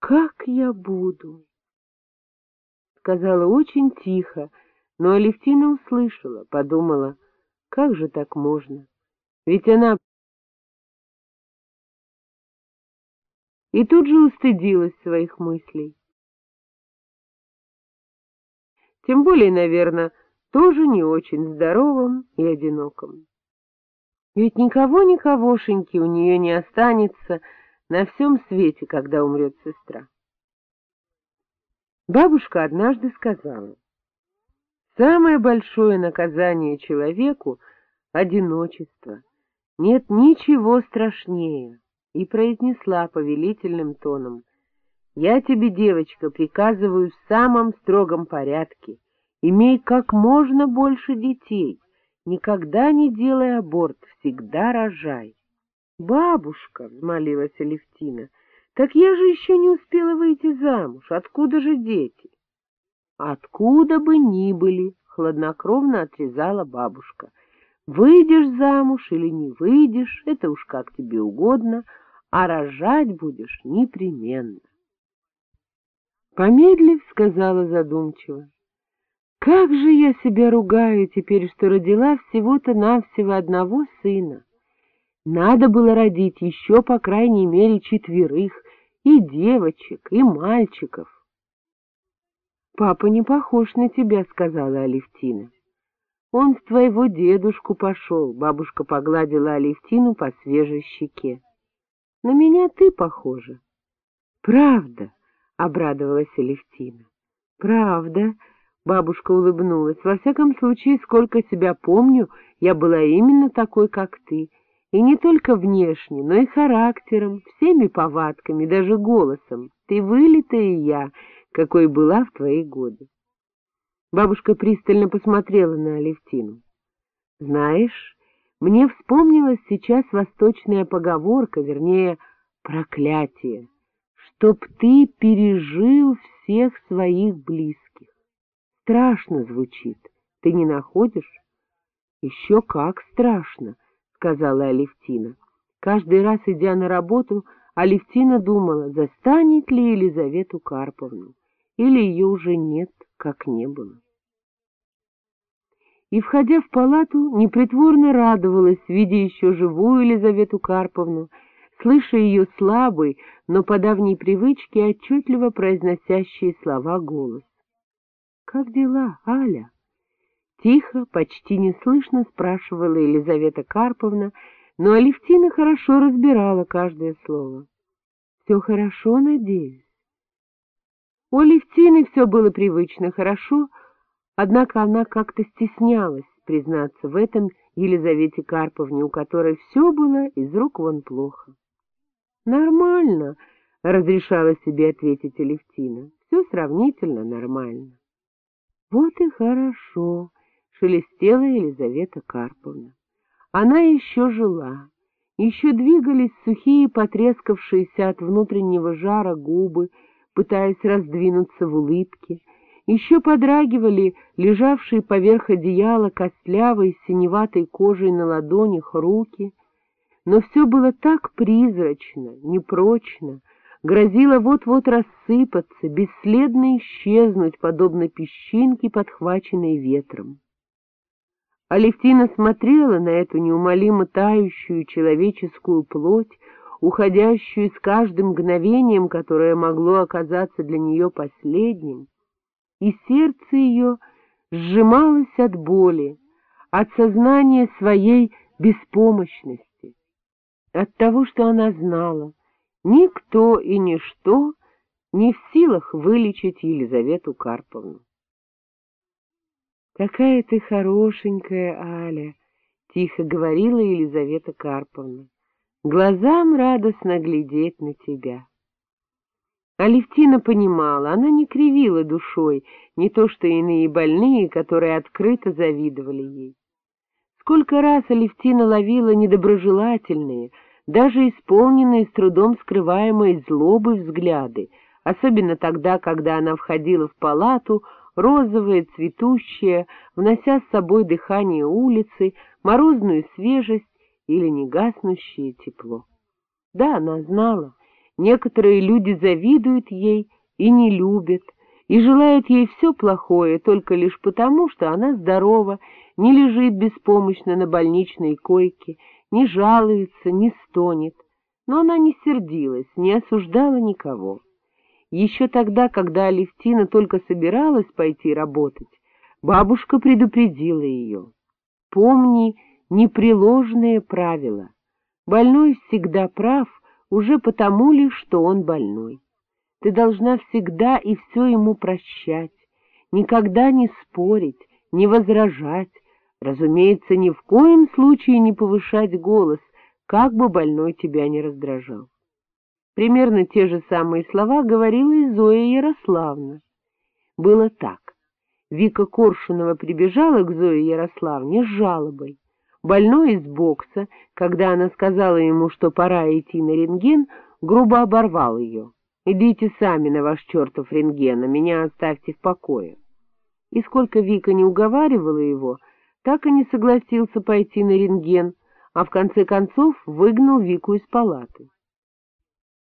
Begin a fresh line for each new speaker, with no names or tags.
Как я буду? Сказала очень тихо, но Алевтина услышала, подумала, как же так можно? Ведь она... И тут же устыдилась своих мыслей. Тем более, наверное, тоже не очень здоровым и одиноким. Ведь никого-никогошеньки у нее не останется на всем свете, когда умрет сестра. Бабушка однажды сказала, «Самое большое наказание человеку — одиночество. Нет ничего страшнее» и произнесла повелительным тоном, «Я тебе, девочка, приказываю в самом строгом порядке, имей как можно больше детей, никогда не делай аборт, всегда рожай». «Бабушка», — взмолилась Алевтина, — «так я же еще не успела выйти замуж, откуда же дети?» «Откуда бы ни были», — хладнокровно отрезала бабушка. «Выйдешь замуж или не выйдешь, это уж как тебе угодно, а рожать будешь непременно». Помедлив, сказала задумчиво, «Как же я себя ругаю теперь, что родила всего-то навсего одного сына!» Надо было родить еще, по крайней мере, четверых, и девочек, и мальчиков. — Папа не похож на тебя, — сказала Алевтина. — Он в твоего дедушку пошел, — бабушка погладила Алевтину по свежей щеке. — На меня ты похожа. — Правда, — обрадовалась Алевтина. — Правда, — бабушка улыбнулась. — Во всяком случае, сколько себя помню, я была именно такой, как ты. И не только внешне, но и характером, всеми повадками, даже голосом. Ты вылитая я, какой была в твои годы. Бабушка пристально посмотрела на Алевтину. — Знаешь, мне вспомнилась сейчас восточная поговорка, вернее, проклятие, чтоб ты пережил всех своих близких. Страшно звучит, ты не находишь? Еще как страшно! —— сказала Алевтина. Каждый раз, идя на работу, Алевтина думала, застанет ли Елизавету Карповну, или ее уже нет, как не было. И, входя в палату, непритворно радовалась, видя еще живую Елизавету Карповну, слыша ее слабый, но по давней привычке отчетливо произносящие слова голос. — Как дела, Аля? Тихо, почти неслышно спрашивала Елизавета Карповна, но Алевтина хорошо разбирала каждое слово. — Все хорошо, надеюсь? У Алевтины все было привычно хорошо, однако она как-то стеснялась признаться в этом Елизавете Карповне, у которой все было из рук вон плохо. — Нормально, — разрешала себе ответить Алевтина, — все сравнительно нормально. — Вот и хорошо, шелестела Елизавета Карповна. Она еще жила, еще двигались сухие, потрескавшиеся от внутреннего жара губы, пытаясь раздвинуться в улыбке, еще подрагивали лежавшие поверх одеяла костлявой синеватой кожей на ладонях руки, но все было так призрачно, непрочно, грозило вот-вот рассыпаться, бесследно исчезнуть, подобно песчинке, подхваченной ветром. Алевтина смотрела на эту неумолимо тающую человеческую плоть, уходящую с каждым мгновением, которое могло оказаться для нее последним, и сердце ее сжималось от боли, от сознания своей беспомощности, от того, что она знала, никто и ничто не в силах вылечить Елизавету Карповну. Какая ты хорошенькая, Аля! — тихо говорила Елизавета Карповна. — Глазам радостно глядеть на тебя. Алевтина понимала, она не кривила душой, не то что иные больные, которые открыто завидовали ей. Сколько раз Алевтина ловила недоброжелательные, даже исполненные с трудом скрываемой злобы взгляды, особенно тогда, когда она входила в палату, розовое, цветущее, внося с собой дыхание улицы, морозную свежесть или негаснущее тепло. Да, она знала, Некоторые люди завидуют ей и не любят, и желают ей все плохое только лишь потому, что она здорова, не лежит беспомощно на больничной койке, не жалуется, не стонет. Но она не сердилась, не осуждала никого. Еще тогда, когда Алевтина только собиралась пойти работать, бабушка предупредила ее. Помни непреложные правила. Больной всегда прав уже потому ли, что он больной. Ты должна всегда и все ему прощать, никогда не спорить, не возражать, разумеется, ни в коем случае не повышать голос, как бы больной тебя не раздражал. Примерно те же самые слова говорила и Зоя Ярославна. Было так. Вика Коршунова прибежала к Зое Ярославне с жалобой. Больной из бокса, когда она сказала ему, что пора идти на рентген, грубо оборвал ее. «Идите сами на ваш чертов рентген, а меня оставьте в покое». И сколько Вика не уговаривала его, так и не согласился пойти на рентген, а в конце концов выгнал Вику из палаты.